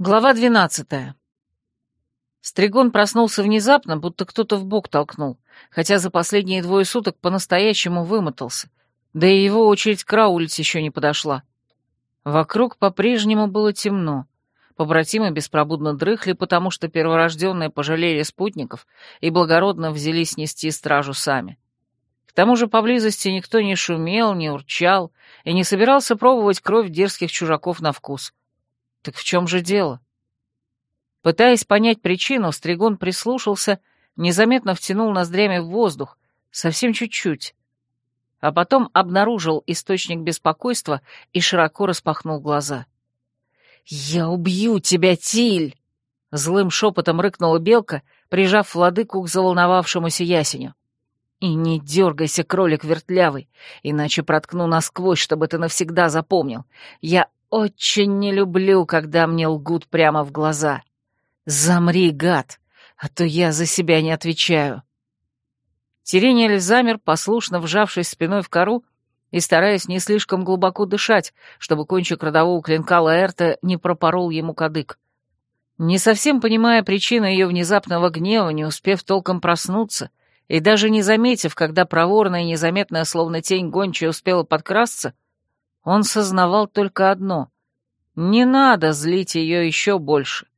Глава двенадцатая. Стригон проснулся внезапно, будто кто-то в бок толкнул, хотя за последние двое суток по-настоящему вымотался, да и его очередь караулить еще не подошла. Вокруг по-прежнему было темно. Побратимы беспробудно дрыхли, потому что перворожденные пожалели спутников и благородно взялись нести стражу сами. К тому же поблизости никто не шумел, не урчал и не собирался пробовать кровь дерзких чужаков на вкус. Так в чем же дело? Пытаясь понять причину, Стригон прислушался, незаметно втянул ноздрями в воздух, совсем чуть-чуть, а потом обнаружил источник беспокойства и широко распахнул глаза. «Я убью тебя, Тиль!» — злым шепотом рыкнула белка, прижав владыку к заволновавшемуся ясеню. «И не дергайся, кролик вертлявый, иначе проткну насквозь, чтобы ты навсегда запомнил. Я очень не люблю, когда мне лгут прямо в глаза. Замри, гад, а то я за себя не отвечаю. Терениэль замер, послушно вжавшись спиной в кору и стараясь не слишком глубоко дышать, чтобы кончик родового клинка Лаэрта не пропорол ему кадык. Не совсем понимая причину ее внезапного гнева, не успев толком проснуться, и даже не заметив, когда проворная и незаметная, словно тень гончая, успела подкрасться, он сознавал только одно — не надо злить ее еще больше.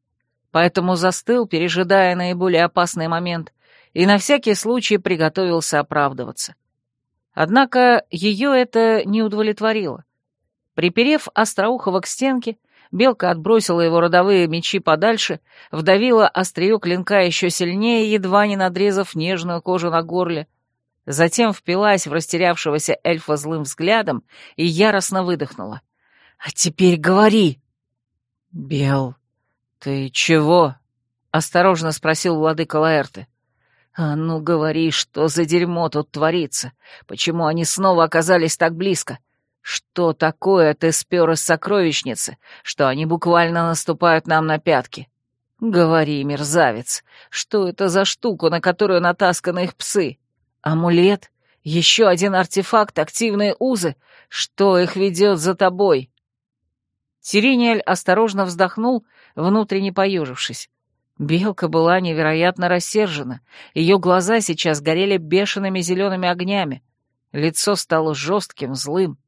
Поэтому застыл, пережидая наиболее опасный момент, и на всякий случай приготовился оправдываться. Однако ее это не удовлетворило. Приперев Остроухова к стенке, Белка отбросила его родовые мечи подальше, вдавила острие клинка еще сильнее, едва не надрезав нежную кожу на горле, Затем впилась в растерявшегося эльфа злым взглядом и яростно выдохнула. «А теперь говори!» «Бел, ты чего?» — осторожно спросил владыка Лаэрты. «А ну говори, что за дерьмо тут творится? Почему они снова оказались так близко? Что такое ты спер из сокровищницы, что они буквально наступают нам на пятки? Говори, мерзавец, что это за штука, на которую натасканы их псы?» Амулет? Еще один артефакт, активные узы? Что их ведет за тобой?» Сирениэль осторожно вздохнул, внутренне поежившись. Белка была невероятно рассержена. Ее глаза сейчас горели бешеными зелеными огнями. Лицо стало жестким, злым.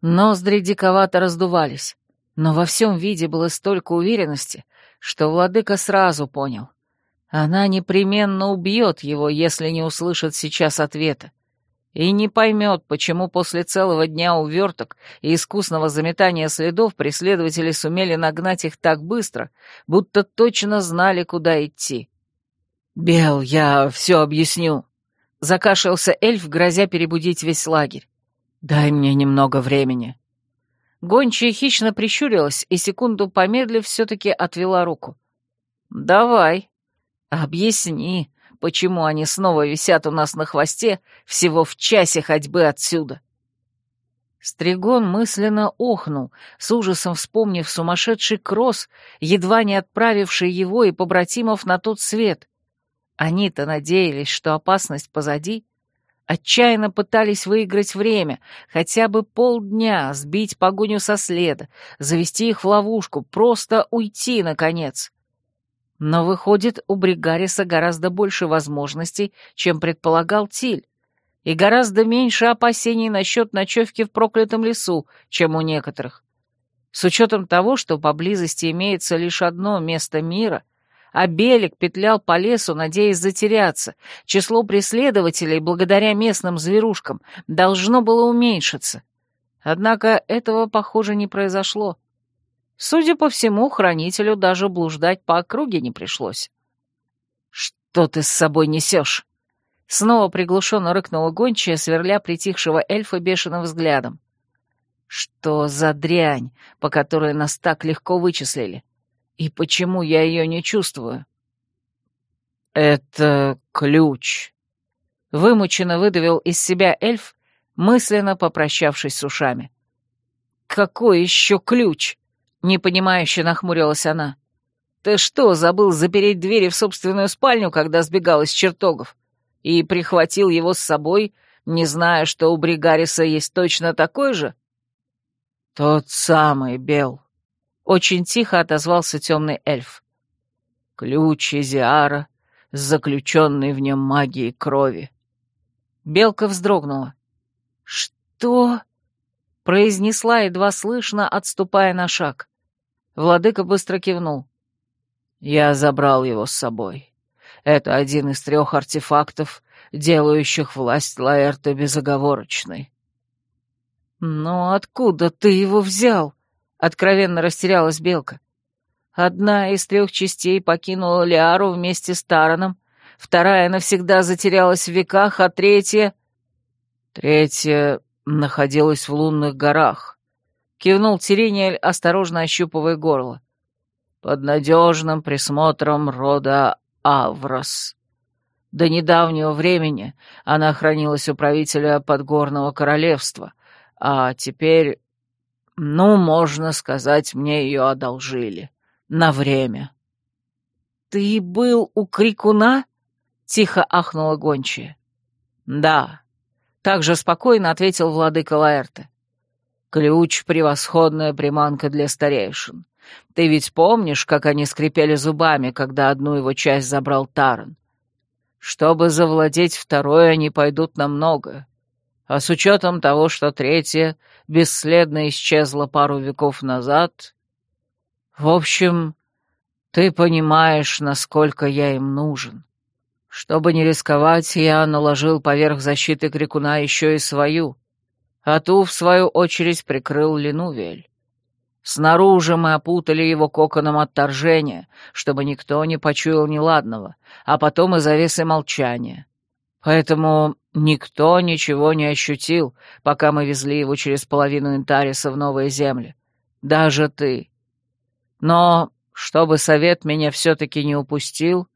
Ноздри диковато раздувались. Но во всем виде было столько уверенности, что владыка сразу понял. Она непременно убьет его, если не услышит сейчас ответа. И не поймет, почему после целого дня уверток и искусного заметания следов преследователи сумели нагнать их так быстро, будто точно знали, куда идти. «Бел, я все объясню», — закашлялся эльф, грозя перебудить весь лагерь. «Дай мне немного времени». Гончая хищно прищурилась и, секунду помедлив, все-таки отвела руку. «Давай», «Объясни, почему они снова висят у нас на хвосте всего в часе ходьбы отсюда?» Стригон мысленно охнул, с ужасом вспомнив сумасшедший кросс, едва не отправивший его и побратимов на тот свет. Они-то надеялись, что опасность позади, отчаянно пытались выиграть время, хотя бы полдня, сбить погоню со следа, завести их в ловушку, просто уйти, наконец. Но выходит, у Бригариса гораздо больше возможностей, чем предполагал Тиль, и гораздо меньше опасений насчет ночевки в проклятом лесу, чем у некоторых. С учетом того, что поблизости имеется лишь одно место мира, а Белик петлял по лесу, надеясь затеряться, число преследователей, благодаря местным зверушкам, должно было уменьшиться. Однако этого, похоже, не произошло. Судя по всему, хранителю даже блуждать по округе не пришлось. «Что ты с собой несешь?» Снова приглушенно рыкнула гончая, сверля притихшего эльфа бешеным взглядом. «Что за дрянь, по которой нас так легко вычислили? И почему я ее не чувствую?» «Это ключ», — вымученно выдавил из себя эльф, мысленно попрощавшись с ушами. «Какой еще ключ?» Непонимающе нахмурилась она. «Ты что, забыл запереть двери в собственную спальню, когда сбегал из чертогов? И прихватил его с собой, не зная, что у Бригариса есть точно такой же?» «Тот самый, Бел», Очень тихо отозвался темный эльф. «Ключ Изиара, заключенный в нем магией крови». Белка вздрогнула. «Что?» — произнесла едва слышно, отступая на шаг. Владыка быстро кивнул. «Я забрал его с собой. Это один из трех артефактов, делающих власть Лаэрта безоговорочной». «Но откуда ты его взял?» — откровенно растерялась Белка. «Одна из трех частей покинула Лиару вместе с Тараном, вторая навсегда затерялась в веках, а третья...» «Третья находилась в лунных горах», — кивнул Тирениэль, осторожно ощупывая горло. «Под надежным присмотром рода Аврос. До недавнего времени она хранилась у правителя Подгорного королевства, а теперь ну, можно сказать, мне ее одолжили. На время. «Ты был у Крикуна?» — тихо ахнула гончая. «Да», — так же спокойно ответил владыка Лаэрте. «Ключ — превосходная приманка для старейшин. Ты ведь помнишь, как они скрипели зубами, когда одну его часть забрал Таран? Чтобы завладеть второй, они пойдут на многое. А с учетом того, что третья бесследно исчезла пару веков назад... В общем, ты понимаешь, насколько я им нужен. Чтобы не рисковать, я наложил поверх защиты крикуна еще и свою, а ту, в свою очередь, прикрыл Ленувель. Снаружи мы опутали его коконом отторжения, чтобы никто не почуял неладного, а потом и завесы молчания. Поэтому никто ничего не ощутил, пока мы везли его через половину Интариса в новые земли. Даже ты. Но, чтобы совет меня все-таки не упустил,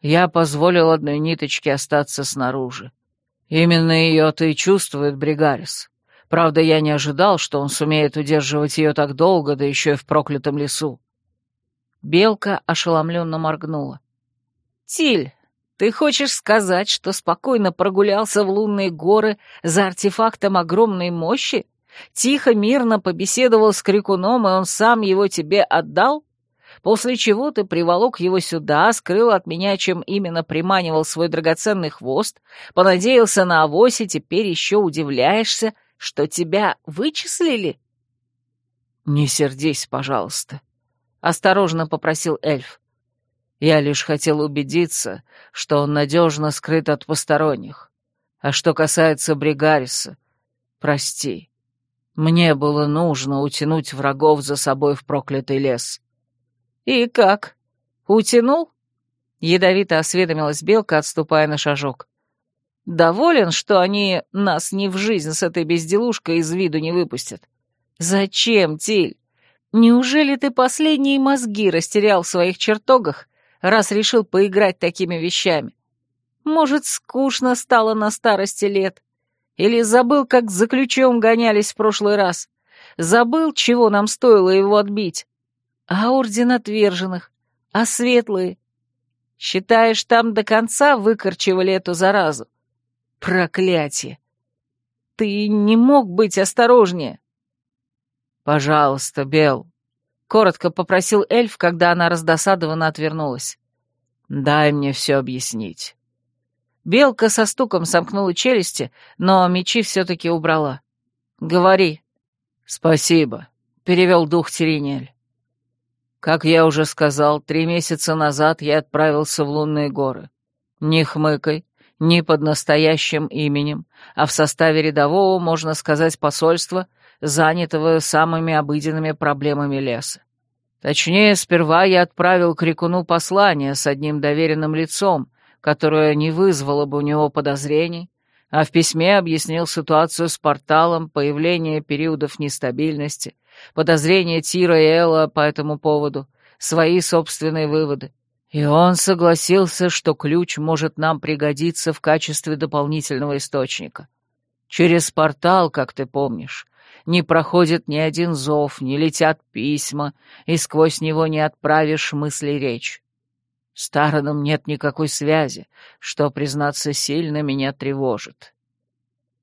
я позволил одной ниточке остаться снаружи. Именно ее-то и чувствует Бригарис. Правда, я не ожидал, что он сумеет удерживать ее так долго, да еще и в проклятом лесу. Белка ошеломленно моргнула. «Тиль, ты хочешь сказать, что спокойно прогулялся в лунные горы за артефактом огромной мощи? Тихо, мирно побеседовал с крикуном, и он сам его тебе отдал? После чего ты приволок его сюда, скрыл от меня, чем именно приманивал свой драгоценный хвост, понадеялся на авось, и теперь еще удивляешься, что тебя вычислили? «Не сердись, пожалуйста», — осторожно попросил эльф. Я лишь хотел убедиться, что он надежно скрыт от посторонних. А что касается Бригариса, прости, мне было нужно утянуть врагов за собой в проклятый лес. И как? Утянул? Ядовито осведомилась Белка, отступая на шажок. Доволен, что они нас ни в жизнь с этой безделушкой из виду не выпустят? Зачем, Тиль? Неужели ты последние мозги растерял в своих чертогах раз решил поиграть такими вещами. Может, скучно стало на старости лет? Или забыл, как за ключом гонялись в прошлый раз? Забыл, чего нам стоило его отбить? А орден отверженных? А светлые? Считаешь, там до конца выкорчевали эту заразу? Проклятие! Ты не мог быть осторожнее. Пожалуйста, Бел, Коротко попросил эльф, когда она раздосадованно отвернулась. «Дай мне все объяснить». Белка со стуком сомкнула челюсти, но мечи все-таки убрала. «Говори». «Спасибо», — перевел дух Терениэль. «Как я уже сказал, три месяца назад я отправился в лунные горы. Не хмыкай, не под настоящим именем, а в составе рядового, можно сказать, посольства, занятого самыми обыденными проблемами леса. Точнее, сперва я отправил к Рекуну послание с одним доверенным лицом, которое не вызвало бы у него подозрений, а в письме объяснил ситуацию с порталом, появление периодов нестабильности, подозрения Тира и Элла по этому поводу, свои собственные выводы. И он согласился, что ключ может нам пригодиться в качестве дополнительного источника. Через портал, как ты помнишь, не проходит ни один зов, не летят письма, и сквозь него не отправишь мысли речь. С Тараном нет никакой связи, что, признаться, сильно меня тревожит.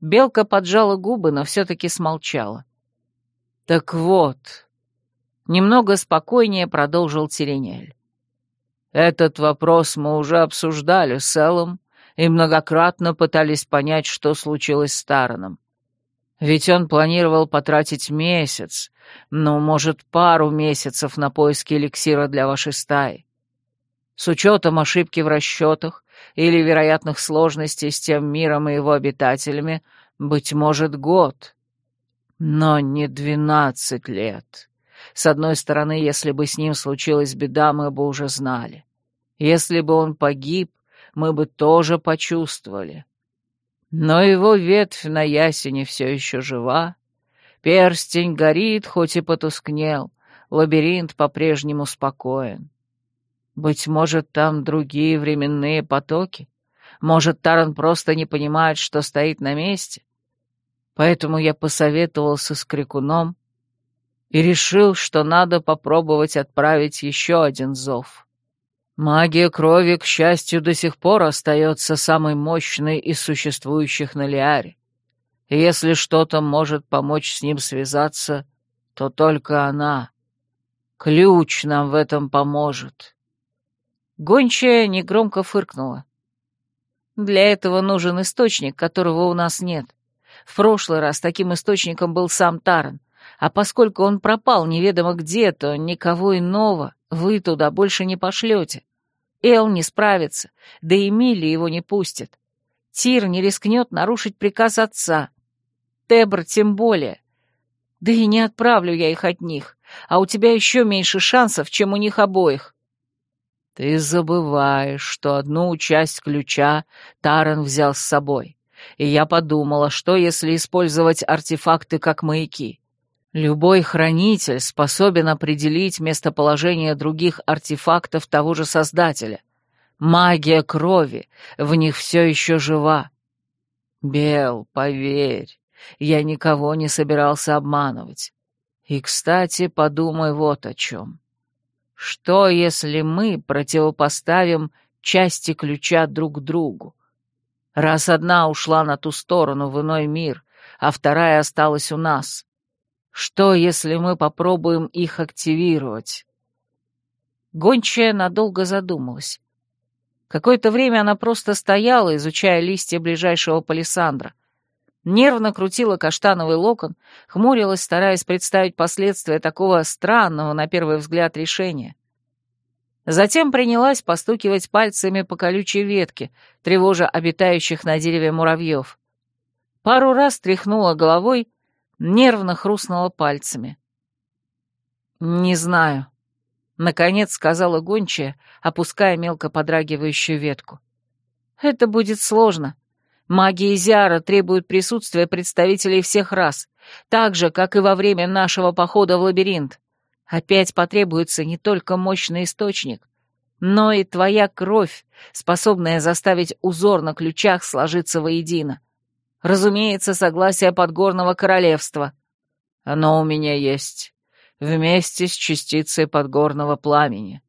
Белка поджала губы, но все-таки смолчала. Так вот, Немного спокойнее продолжил Теренель. Этот вопрос мы уже обсуждали с Эллом и многократно пытались понять, что случилось с Тараном. Ведь он планировал потратить месяц, ну, может, пару месяцев на поиски эликсира для вашей стаи. С учетом ошибки в расчетах или вероятных сложностей с тем миром и его обитателями, быть может, год. Но не двенадцать лет. С одной стороны, если бы с ним случилась беда, мы бы уже знали. Если бы он погиб, мы бы тоже почувствовали. Но его ветвь на ясене все еще жива. Перстень горит, хоть и потускнел. Лабиринт по-прежнему спокоен. Быть может, там другие временные потоки? Может, Таран просто не понимает, что стоит на месте? Поэтому я посоветовался с Крикуном и решил, что надо попробовать отправить еще один зов. Магия крови, к счастью, до сих пор остается самой мощной из существующих на Лиаре. Если что-то может помочь с ним связаться, то только она. Ключ нам в этом поможет. Гончая негромко фыркнула. Для этого нужен источник, которого у нас нет. В прошлый раз таким источником был сам Таран, а поскольку он пропал неведомо где, то никого иного вы туда больше не пошлете. Эл не справится, да и Милли его не пустит. Тир не рискнет нарушить приказ отца. Тебр тем более. Да и не отправлю я их от них, а у тебя еще меньше шансов, чем у них обоих. Ты забываешь, что одну часть ключа Таран взял с собой. И я подумала, что если использовать артефакты как маяки? Любой хранитель способен определить местоположение других артефактов того же Создателя. Магия крови в них все еще жива. Бел, поверь, я никого не собирался обманывать. И, кстати, подумай вот о чем. Что, если мы противопоставим части ключа друг другу? Раз одна ушла на ту сторону, в иной мир, а вторая осталась у нас, что, если мы попробуем их активировать?» Гончая надолго задумалась. Какое-то время она просто стояла, изучая листья ближайшего палисандра. Нервно крутила каштановый локон, хмурилась, стараясь представить последствия такого странного, на первый взгляд, решения. Затем принялась постукивать пальцами по колючей ветке, тревожа обитающих на дереве муравьев. Пару раз тряхнула головой нервно хрустнула пальцами. «Не знаю», — наконец сказала гончая, опуская мелко подрагивающую ветку. «Это будет сложно. Маги Изиара требуют присутствия представителей всех рас, так же, как и во время нашего похода в лабиринт. Опять потребуется не только мощный источник, но и твоя кровь, способная заставить узор на ключах сложиться воедино. Разумеется, согласие Подгорного Королевства. Оно у меня есть. Вместе с частицей Подгорного Пламени.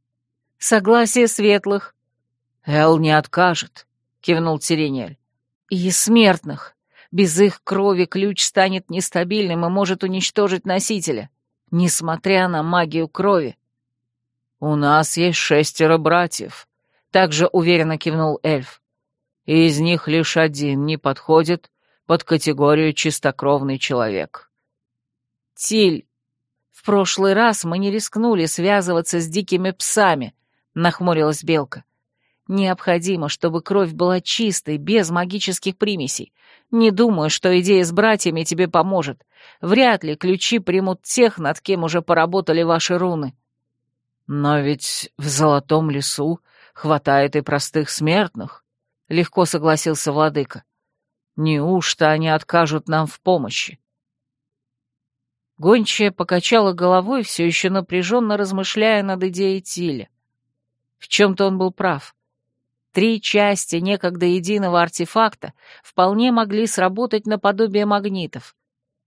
Согласие Светлых. Эл не откажет, кивнул Сиренель. И смертных. Без их крови ключ станет нестабильным и может уничтожить носителя, несмотря на магию крови. «У нас есть шестеро братьев», — также уверенно кивнул эльф. «И из них лишь один не подходит под категорию чистокровный человек. Тиль, в прошлый раз мы не рискнули связываться с дикими псами, нахмурилась Белка. Необходимо, чтобы кровь была чистой, без магических примесей. Не думаю, что идея с братьями тебе поможет. Вряд ли ключи примут тех, над кем уже поработали ваши руны. Но ведь в Золотом лесу хватает и простых смертных, — легко согласился владыка. Неужто они откажут нам в помощи? Гончая покачала головой, все еще напряженно размышляя над идеей Тиля. В чем-то он был прав. Три части некогда единого артефакта вполне могли сработать наподобие магнитов.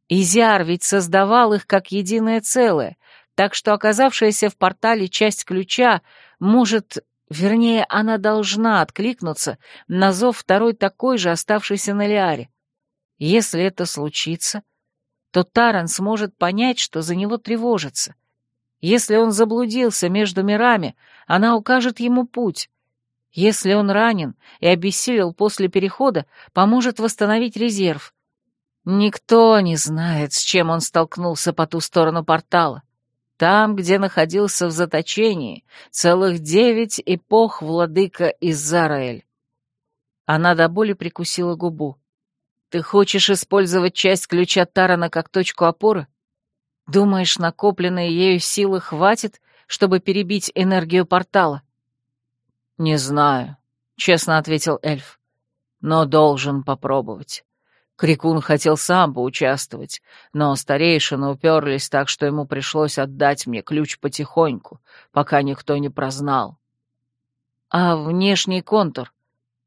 Изяр ведь создавал их как единое целое, так что оказавшаяся в портале часть ключа может Вернее, она должна откликнуться на зов второй такой же, оставшейся на Лиаре. Если это случится, то Таран сможет понять, что за него тревожится. Если он заблудился между мирами, она укажет ему путь. Если он ранен и обессилел после перехода, поможет восстановить резерв. Никто не знает, с чем он столкнулся по ту сторону портала. Там, где находился в заточении, целых девять эпох владыка Изараэль. Она до боли прикусила губу. «Ты хочешь использовать часть ключа Тарана как точку опоры? Думаешь, накопленной ею силы хватит, чтобы перебить энергию портала?» «Не знаю», — честно ответил эльф. «Но должен попробовать. Крикун хотел сам поучаствовать, но старейшины уперлись так, что ему пришлось отдать мне ключ потихоньку, пока никто не прознал». «А внешний контур?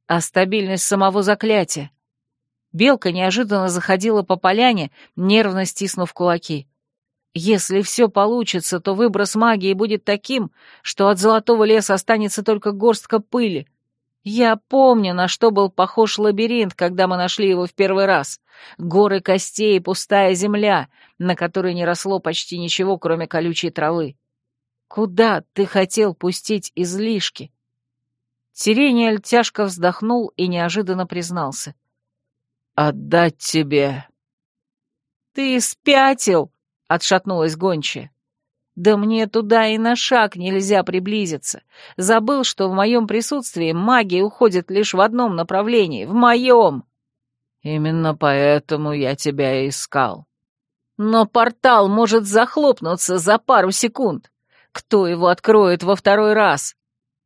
А стабильность самого заклятия?» Белка неожиданно заходила по поляне, нервно стиснув кулаки. Если все получится, то выброс магии будет таким, что от золотого леса останется только горстка пыли. Я помню, на что был похож лабиринт, когда мы нашли его в первый раз. Горы костей и пустая земля, на которой не росло почти ничего, кроме колючей травы. Куда ты хотел пустить излишки? Сирениэль тяжко вздохнул и неожиданно признался. «Отдать тебе». «Ты спятил!» отшатнулась гончая. «Да мне туда и на шаг нельзя приблизиться. Забыл, что в моем присутствии магия уходит лишь в одном направлении, в моем!» «Именно поэтому я тебя и искал». «Но портал может захлопнуться за пару секунд. Кто его откроет во второй раз?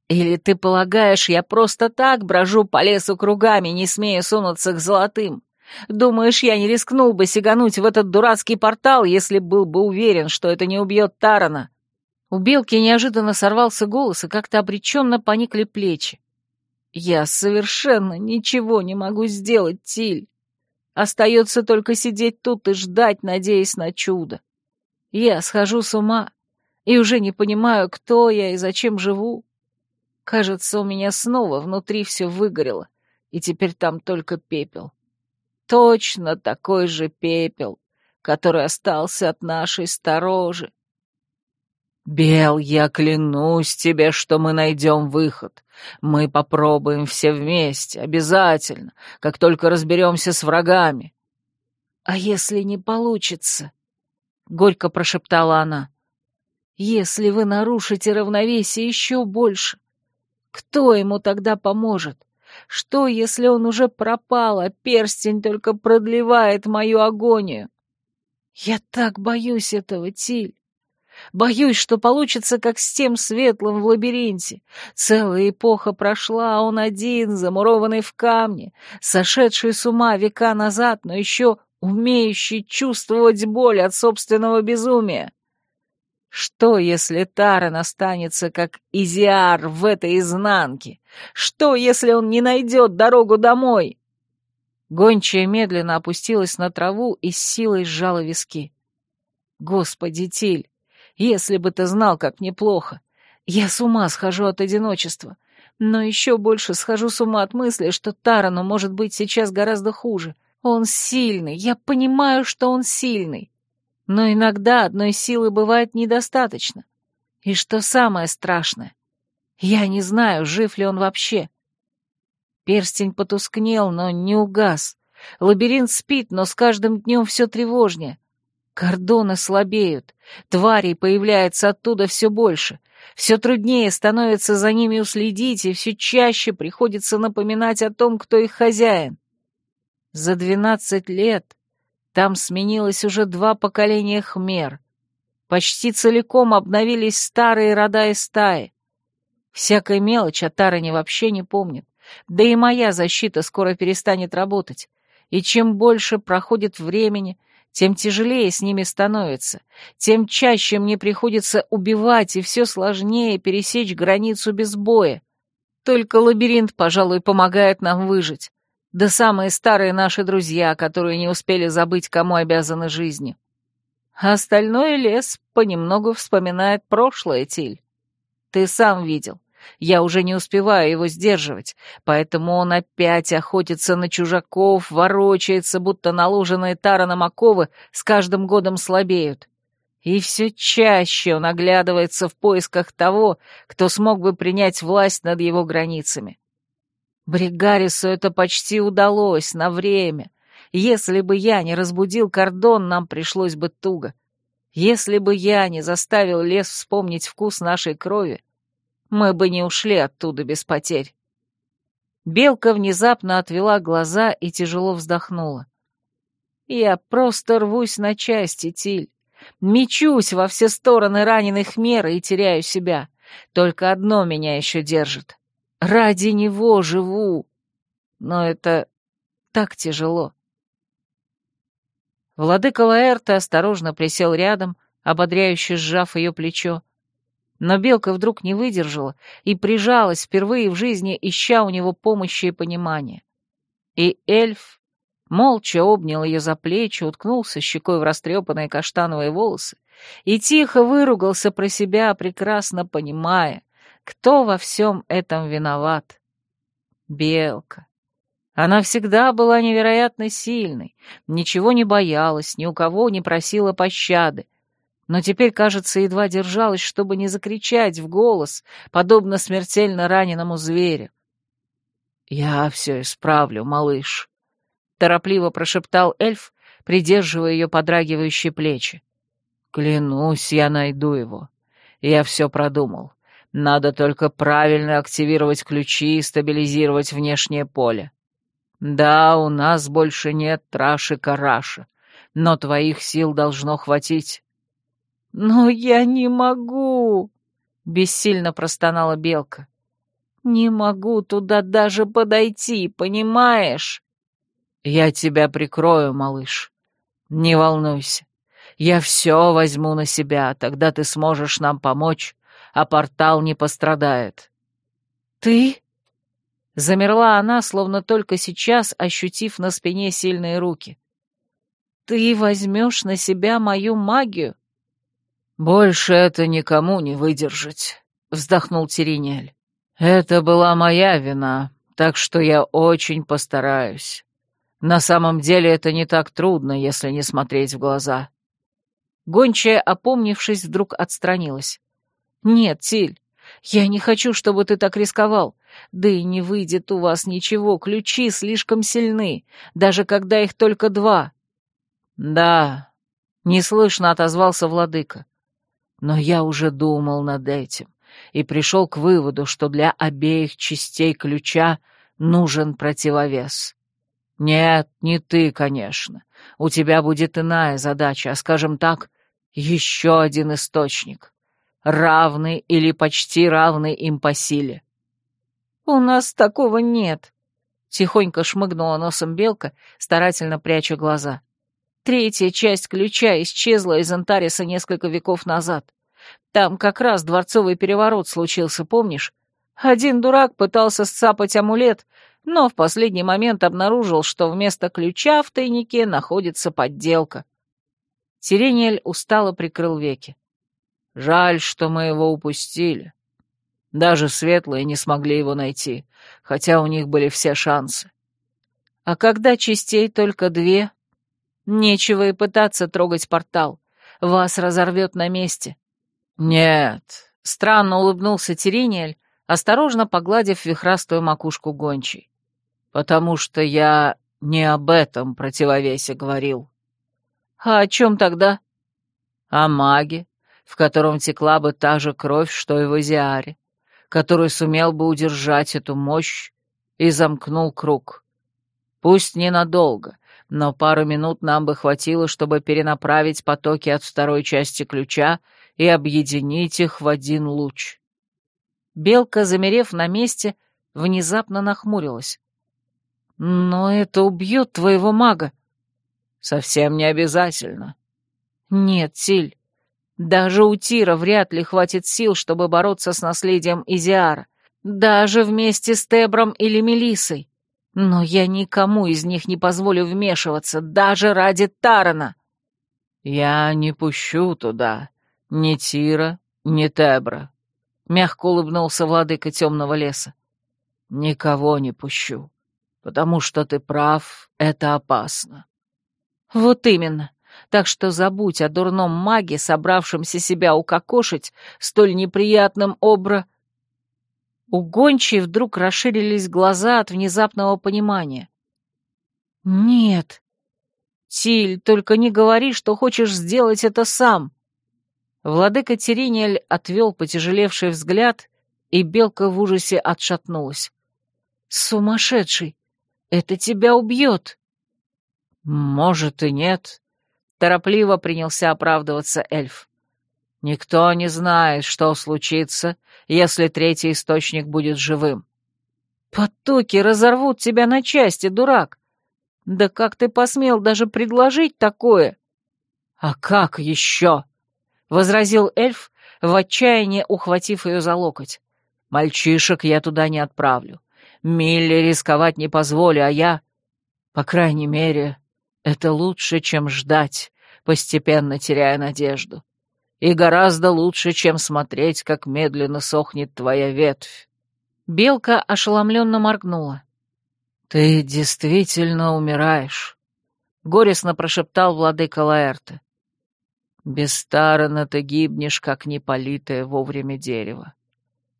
Или ты полагаешь, я просто так брожу по лесу кругами, не смея сунуться к золотым? Думаешь, я не рискнул бы сигануть в этот дурацкий портал, если был бы уверен, что это не убьет Тарана?» У Белки неожиданно сорвался голос, и как-то обреченно поникли плечи. «Я совершенно ничего не могу сделать, Тиль. Остается только сидеть тут и ждать, надеясь на чудо. Я схожу с ума и уже не понимаю, кто я и зачем живу. Кажется, у меня снова внутри все выгорело, и теперь там только пепел. Точно такой же пепел, который остался от нашей сторожи. «Бел, я клянусь тебе, что мы найдем выход. Мы попробуем все вместе, обязательно, как только разберемся с врагами». «А если не получится?» — горько прошептала она. «Если вы нарушите равновесие еще больше, кто ему тогда поможет? Что, если он уже пропал, а перстень только продлевает мою агонию? Я так боюсь этого, Тиль. Боюсь, что получится, как с тем светлым в лабиринте. Целая эпоха прошла, а он один, замурованный в камне, сошедший с ума века назад, но еще умеющий чувствовать боль от собственного безумия. Что, если Таран останется как Изиар в этой изнанке? Что, если он не найдет дорогу домой? Гончая медленно опустилась на траву и с силой сжала виски. Господи, Тиль, если бы ты знал, как мне плохо. Я с ума схожу от одиночества, но еще больше схожу с ума от мысли, что Тарану может быть сейчас гораздо хуже. Он сильный, я понимаю, что он сильный. Но иногда одной силы бывает недостаточно. И что самое страшное, я не знаю, жив ли он вообще. Перстень потускнел, но не угас. Лабиринт спит, но с каждым днем все тревожнее. Кордоны слабеют, тварей появляется оттуда все больше. Все труднее становится за ними уследить, и все чаще приходится напоминать о том, кто их хозяин. За двенадцать лет там сменилось уже два поколения хмер. Почти целиком обновились старые рода и стаи. Всякая мелочь о Тароне вообще не помнит. Да и моя защита скоро перестанет работать. И чем больше проходит времени, тем тяжелее с ними становится, тем чаще мне приходится убивать, и все сложнее пересечь границу без боя. Только лабиринт, пожалуй, помогает нам выжить да самые старые наши друзья, которые не успели забыть, кому обязаны жизнью. А остальной лес понемногу вспоминает прошлое, Тиль. Ты сам видел. Я уже не успеваю его сдерживать, поэтому он опять охотится на чужаков, ворочается, будто наложенные тараном оковы с каждым годом слабеют. И все чаще он оглядывается в поисках того, кто смог бы принять власть над его границами. Бригарису это почти удалось на время. Если бы я не разбудил кордон, нам пришлось бы туго. Если бы я не заставил лес вспомнить вкус нашей крови, мы бы не ушли оттуда без потерь. Белка внезапно отвела глаза и тяжело вздохнула. Я просто рвусь на части, Тиль. Мечусь во все стороны раненых мера и теряю себя. Только одно меня еще держит. Ради него живу. Но это так тяжело. Владыка Лаэрта осторожно присел рядом, ободряюще сжав ее плечо. Но белка вдруг не выдержала и прижалась впервые в жизни, ища у него помощи и понимания. И эльф молча обнял ее за плечи, уткнулся щекой в растрепанные каштановые волосы и тихо выругался про себя, прекрасно понимая, кто во всем этом виноват. Белка. Она всегда была невероятно сильной, ничего не боялась, ни у кого не просила пощады, но теперь, кажется, едва держалась, чтобы не закричать в голос, подобно смертельно раненому зверю. «Я все исправлю, малыш», — торопливо прошептал эльф, придерживая ее подрагивающие плечи. «Клянусь, я найду его. Я все продумал. Надо только правильно активировать ключи и стабилизировать внешнее поле. Да, у нас больше нет траши-караша, но твоих сил должно хватить». «Но я не могу!» — бессильно простонала Белка. «Не могу туда даже подойти, понимаешь?» «Я тебя прикрою, малыш. Не волнуйся. Я все возьму на себя, тогда ты сможешь нам помочь, а портал не пострадает». «Ты?» Замерла она, словно только сейчас, ощутив на спине сильные руки. «Ты возьмешь на себя мою магию?» «Больше это никому не выдержать», — вздохнул Теринель. «Это была моя вина, так что я очень постараюсь. На самом деле это не так трудно, если не смотреть в глаза». Гончая, опомнившись, вдруг отстранилась. «Нет, Тиль, я не хочу, чтобы ты так рисковал. Да и не выйдет у вас ничего, ключи слишком сильны, даже когда их только два». «Да», — неслышно отозвался владыка. «Но я уже думал над этим и пришел к выводу, что для обеих частей ключа нужен противовес. Нет, не ты, конечно. У тебя будет иная задача, а, скажем так, еще один источник, равный или почти равный им по силе. «У нас такого нет», — тихонько шмыгнула носом белка, старательно пряча глаза. «Третья часть ключа исчезла из Антариса несколько веков назад. Там как раз дворцовый переворот случился, помнишь? Один дурак пытался сцапать амулет, но в последний момент обнаружил, что вместо ключа в тайнике находится подделка. Сирениэль устало прикрыл веки. «Жаль, что мы его упустили. Даже светлые не смогли его найти, хотя у них были все шансы. А когда частей только две, нечего и пытаться трогать портал. Вас разорвет на месте». «Нет», — странно улыбнулся Терениэль, осторожно погладив вихрастую макушку гончей. «Потому что я не об этом противовесе говорил». А о чем тогда? О маге, в котором текла бы та же кровь, что и в Азиаре, который сумел бы удержать эту мощь и замкнул круг. Пусть ненадолго, но пару минут нам бы хватило, чтобы перенаправить потоки от второй части ключа и объединить их в один луч. Белка, замерев на месте, внезапно нахмурилась. «Но это убьет твоего мага», Совсем не обязательно. Нет, Тиль, даже у Тира вряд ли хватит сил, чтобы бороться с наследием Изиара. Даже вместе с Тебром или Мелисой. Но я никому из них не позволю вмешиваться, даже ради Тарана. Я не пущу туда ни Тира, ни Тебра. Мягко улыбнулся владыка темного леса. Никого не пущу, потому что ты прав, это опасно. «Вот именно. Так что забудь о дурном маге, собравшемся себя укокошить столь неприятным обра... У гончей вдруг расширились глаза от внезапного понимания. «Нет. Тиль, только не говори, что хочешь сделать это сам». Владыка Терениэль отвел потяжелевший взгляд, и белка в ужасе отшатнулась. «Сумасшедший! Это тебя убьет!» «Может и нет», — торопливо принялся оправдываться эльф. «Никто не знает, что случится, если третий источник будет живым». «Потоки разорвут тебя на части, дурак! Да как ты посмел даже предложить такое?» «А как еще?» — возразил эльф, в отчаянии ухватив ее за локоть. «Мальчишек я туда не отправлю. Милли рисковать не позволю, а я, по крайней мере, это лучше, чем ждать, постепенно теряя надежду. И гораздо лучше, чем смотреть, как медленно сохнет твоя ветвь. Белка ошеломленно моргнула. «Ты действительно умираешь», — горестно прошептал владыка Лаэрте. «Без Старана ты гибнешь, как неполитое вовремя дерево.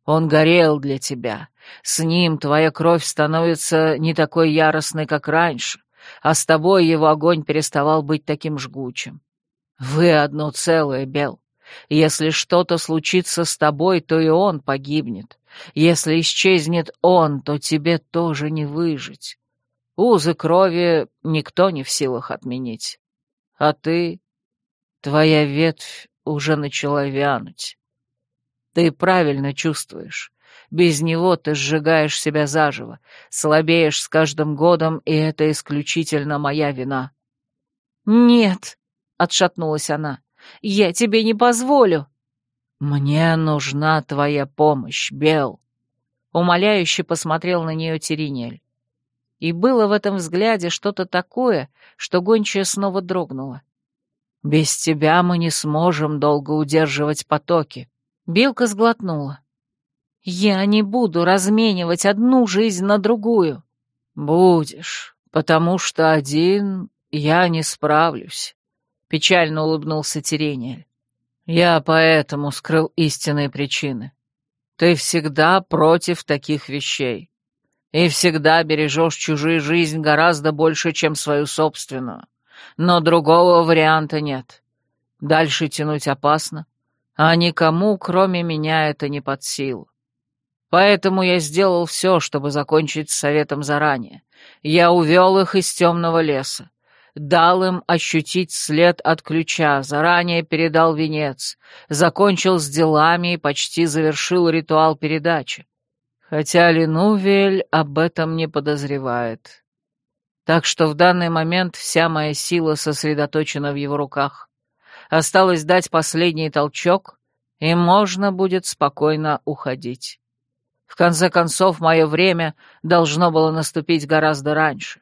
Он горел для тебя. С ним твоя кровь становится не такой яростной, как раньше а с тобой его огонь переставал быть таким жгучим. Вы одно целое, Бел. Если что-то случится с тобой, то и он погибнет. Если исчезнет он, то тебе тоже не выжить. Узы крови никто не в силах отменить. А ты... Твоя ветвь уже начала вянуть. Ты правильно чувствуешь. Без него ты сжигаешь себя заживо, слабеешь с каждым годом, и это исключительно моя вина». «Нет», — отшатнулась она, — «я тебе не позволю». «Мне нужна твоя помощь, Бел», — умоляюще посмотрел на нее Теринель. И было в этом взгляде что-то такое, что гончая снова дрогнула. «Без тебя мы не сможем долго удерживать потоки». Белка сглотнула. Я не буду разменивать одну жизнь на другую. Будешь, потому что один я не справлюсь, — печально улыбнулся Терениэль. Я поэтому скрыл истинные причины. Ты всегда против таких вещей. И всегда бережешь чужую жизнь гораздо больше, чем свою собственную. Но другого варианта нет. Дальше тянуть опасно, а никому, кроме меня, это не под силу. Поэтому я сделал все, чтобы закончить с советом заранее. Я увел их из темного леса, дал им ощутить след от ключа, заранее передал венец, закончил с делами и почти завершил ритуал передачи. Хотя Ленувель об этом не подозревает. Так что в данный момент вся моя сила сосредоточена в его руках. Осталось дать последний толчок, и можно будет спокойно уходить. В конце концов, мое время должно было наступить гораздо раньше.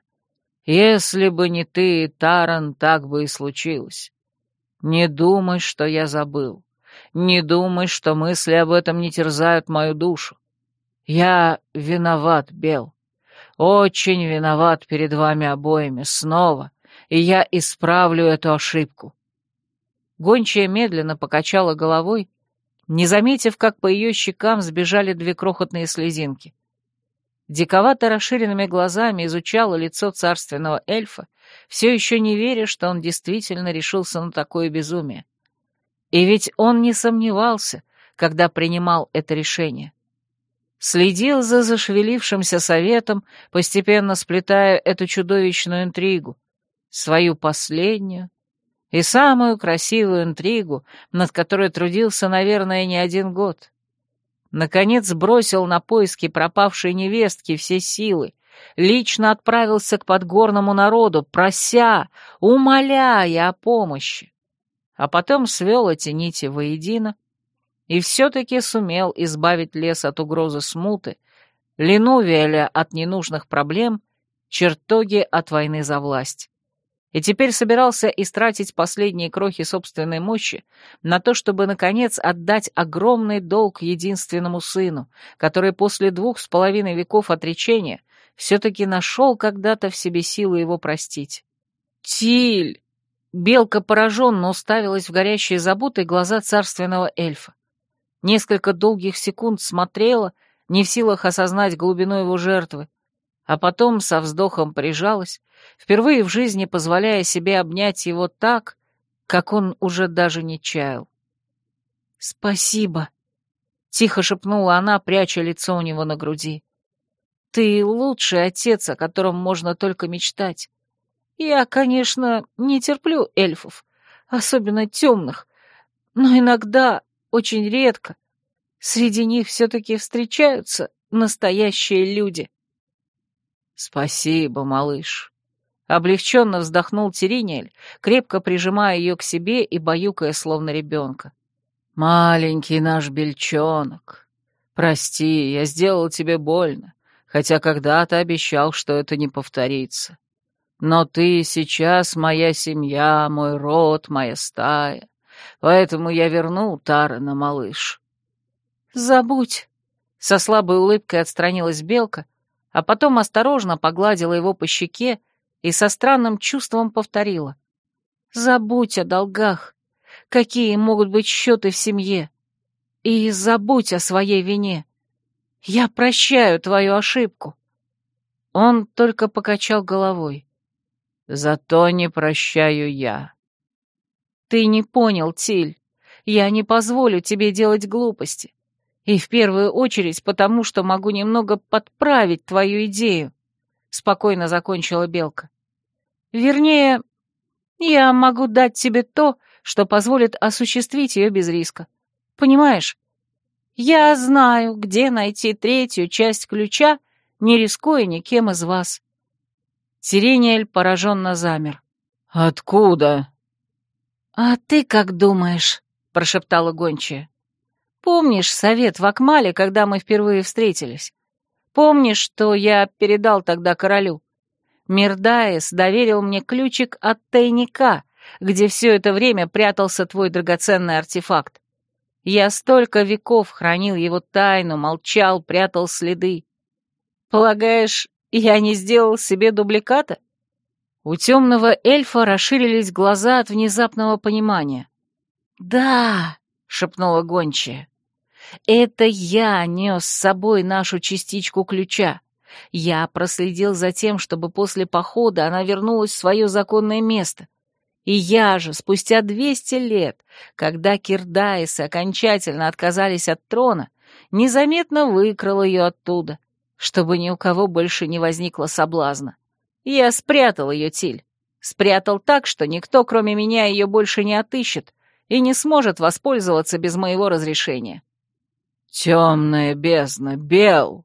Если бы не ты, Таран, так бы и случилось. Не думай, что я забыл. Не думай, что мысли об этом не терзают мою душу. Я виноват, Бел. Очень виноват перед вами обоими снова, и я исправлю эту ошибку. Гончая медленно покачала головой не заметив, как по ее щекам сбежали две крохотные слезинки. Диковато расширенными глазами изучала лицо царственного эльфа, все еще не веря, что он действительно решился на такое безумие. И ведь он не сомневался, когда принимал это решение. Следил за зашевелившимся советом, постепенно сплетая эту чудовищную интригу, свою последнюю, и самую красивую интригу, над которой трудился, наверное, не один год. Наконец бросил на поиски пропавшей невестки все силы, лично отправился к подгорному народу, прося, умоляя о помощи. А потом свел эти нити воедино и все-таки сумел избавить лес от угрозы смуты, Ленувиэля от ненужных проблем, чертоги от войны за власть и теперь собирался истратить последние крохи собственной мощи на то, чтобы, наконец, отдать огромный долг единственному сыну, который после двух с половиной веков отречения все-таки нашел когда-то в себе силы его простить. «Тиль!» Белка пораженно уставилась в горящие заботой глаза царственного эльфа. Несколько долгих секунд смотрела, не в силах осознать глубину его жертвы, а потом со вздохом прижалась, впервые в жизни позволяя себе обнять его так, как он уже даже не чаял. «Спасибо», — тихо шепнула она, пряча лицо у него на груди. «Ты лучший отец, о котором можно только мечтать. Я, конечно, не терплю эльфов, особенно темных, но иногда, очень редко, среди них все-таки встречаются настоящие люди». «Спасибо, малыш», Облегченно вздохнул Теринель, крепко прижимая ее к себе и баюкая, словно ребенка. «Маленький наш бельчонок, прости, я сделал тебе больно, хотя когда-то обещал, что это не повторится. Но ты сейчас моя семья, мой род, моя стая, поэтому я верну Тарана, малыш». «Забудь!» — со слабой улыбкой отстранилась Белка, а потом осторожно погладила его по щеке и со странным чувством повторила. «Забудь о долгах. Какие могут быть счеты в семье? И забудь о своей вине. Я прощаю твою ошибку». Он только покачал головой. «Зато не прощаю я». «Ты не понял, Тиль. Я не позволю тебе делать глупости. И в первую очередь потому, что могу немного подправить твою идею», — спокойно закончила Белка. Вернее, я могу дать тебе то, что позволит осуществить ее без риска. Понимаешь? Я знаю, где найти третью часть ключа, не рискуя никем из вас. Сирениэль пораженно замер. «Откуда?» «А ты как думаешь?» — прошептала гончая. «Помнишь совет в Акмале, когда мы впервые встретились? Помнишь, что я передал тогда королю? Мирдаес доверил мне ключик от тайника, где все это время прятался твой драгоценный артефакт. Я столько веков хранил его тайну, молчал, прятал следы. Полагаешь, я не сделал себе дубликата? У темного эльфа расширились глаза от внезапного понимания. «Да», — шепнула гончая, — «это я нес с собой нашу частичку ключа. Я проследил за тем, чтобы после похода она вернулась в свое законное место. И я же, спустя двести лет, когда кирдаисы окончательно отказались от трона, незаметно выкрал ее оттуда, чтобы ни у кого больше не возникло соблазна. Я спрятал ее тиль. Спрятал так, что никто, кроме меня, ее больше не отыщет и не сможет воспользоваться без моего разрешения. «Темная бездна, Бел!»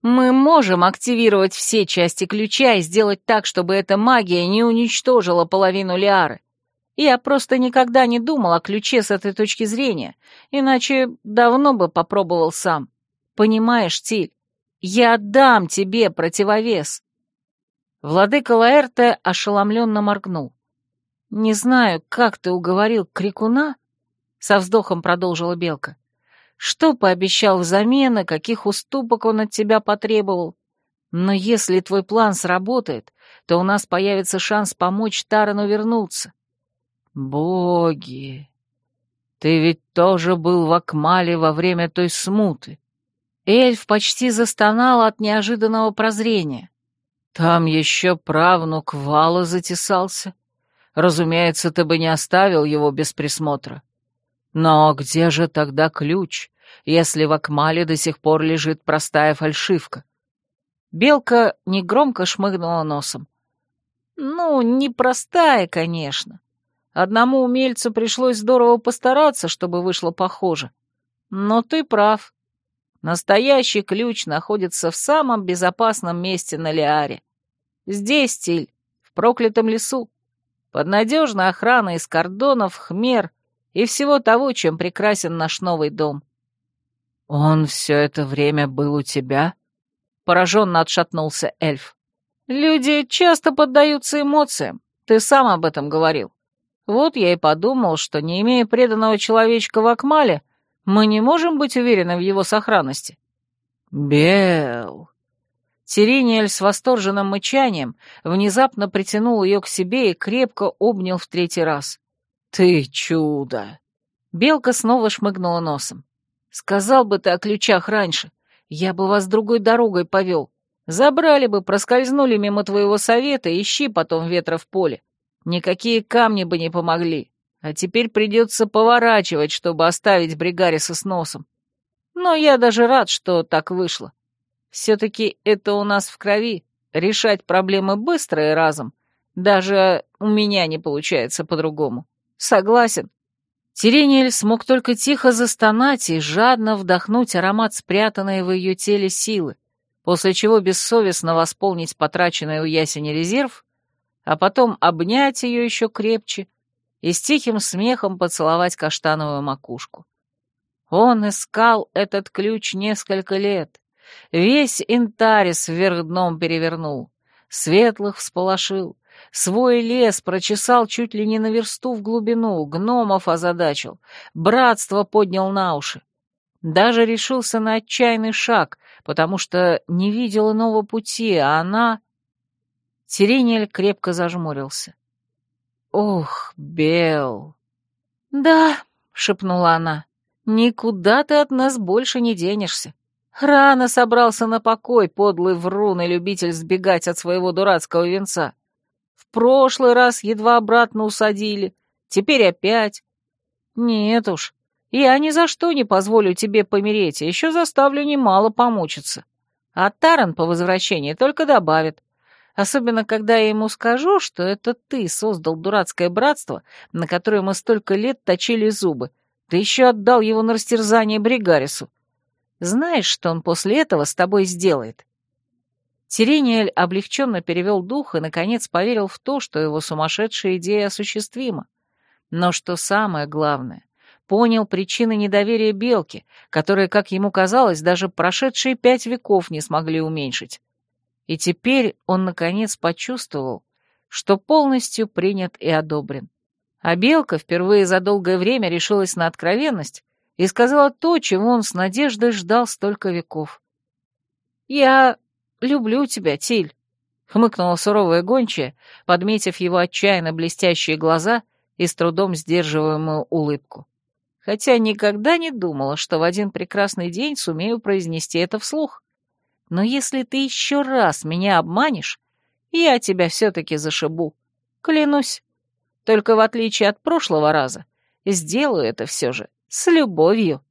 Мы можем активировать все части ключа и сделать так, чтобы эта магия не уничтожила половину Лиары. Я просто никогда не думал о ключе с этой точки зрения, иначе давно бы попробовал сам. Понимаешь, Тиль, я отдам тебе противовес. Владыка Лаэрте ошеломленно моргнул. «Не знаю, как ты уговорил крикуна?» — со вздохом продолжила Белка. Что пообещал взамен и каких уступок он от тебя потребовал? Но если твой план сработает, то у нас появится шанс помочь Тарану вернуться. Боги! Ты ведь тоже был в Акмале во время той смуты. Эльф почти застонал от неожиданного прозрения. Там еще правнук Вала затесался. Разумеется, ты бы не оставил его без присмотра. Но где же тогда ключ, если в Акмале до сих пор лежит простая фальшивка? Белка негромко шмыгнула носом. Ну, не простая, конечно. Одному умельцу пришлось здорово постараться, чтобы вышло похоже. Но ты прав. Настоящий ключ находится в самом безопасном месте на Лиаре. Здесь, Тиль, в проклятом лесу. Под надежной охраной из кордонов, хмер и всего того, чем прекрасен наш новый дом. «Он все это время был у тебя?» — пораженно отшатнулся эльф. «Люди часто поддаются эмоциям, ты сам об этом говорил. Вот я и подумал, что, не имея преданного человечка в Акмале, мы не можем быть уверены в его сохранности». «Бел!» Терениэль с восторженным мычанием внезапно притянул ее к себе и крепко обнял в третий раз. «Ты чудо!» Белка снова шмыгнула носом. «Сказал бы ты о ключах раньше, я бы вас другой дорогой повел. Забрали бы, проскользнули мимо твоего совета, ищи потом ветра в поле. Никакие камни бы не помогли. А теперь придется поворачивать, чтобы оставить Бригариса с носом. Но я даже рад, что так вышло. Все-таки это у нас в крови. Решать проблемы быстро и разом. Даже у меня не получается по-другому. Согласен. Тирениэль смог только тихо застонать и жадно вдохнуть аромат спрятанной в ее теле силы, после чего бессовестно восполнить потраченный у ясени резерв, а потом обнять ее еще крепче и с тихим смехом поцеловать каштановую макушку. Он искал этот ключ несколько лет, Весь Интарис вверх дном перевернул, светлых всполошил, свой лес прочесал чуть ли не на версту в глубину, гномов озадачил, братство поднял на уши. Даже решился на отчаянный шаг, потому что не видел иного пути, а она... Сирениэль крепко зажмурился. «Ох, Бел!» «Да», — шепнула она, — «никуда ты от нас больше не денешься. Рано собрался на покой, подлый врун и любитель сбегать от своего дурацкого венца. В прошлый раз едва обратно усадили, теперь опять. Нет уж, я ни за что не позволю тебе помереть, а еще заставлю немало помучиться. А Таран по возвращении только добавит. Особенно, когда я ему скажу, что это ты создал дурацкое братство, на которое мы столько лет точили зубы, да еще отдал его на растерзание Бригарису. Знаешь, что он после этого с тобой сделает?» Тирениэль облегченно перевел дух и, наконец, поверил в то, что его сумасшедшая идея осуществима. Но что самое главное, понял причины недоверия Белки, которые, как ему казалось, даже прошедшие пять веков не смогли уменьшить. И теперь он, наконец, почувствовал, что полностью принят и одобрен. А Белка впервые за долгое время решилась на откровенность и сказала то, чего он с надеждой ждал столько веков. «Я люблю тебя, Тиль», — хмыкнула суровая гончая, подметив его отчаянно блестящие глаза и с трудом сдерживаемую улыбку. Хотя никогда не думала, что в один прекрасный день сумею произнести это вслух. Но если ты еще раз меня обманешь, я тебя все-таки зашибу. Клянусь. Только в отличие от прошлого раза, сделаю это все же с любовью.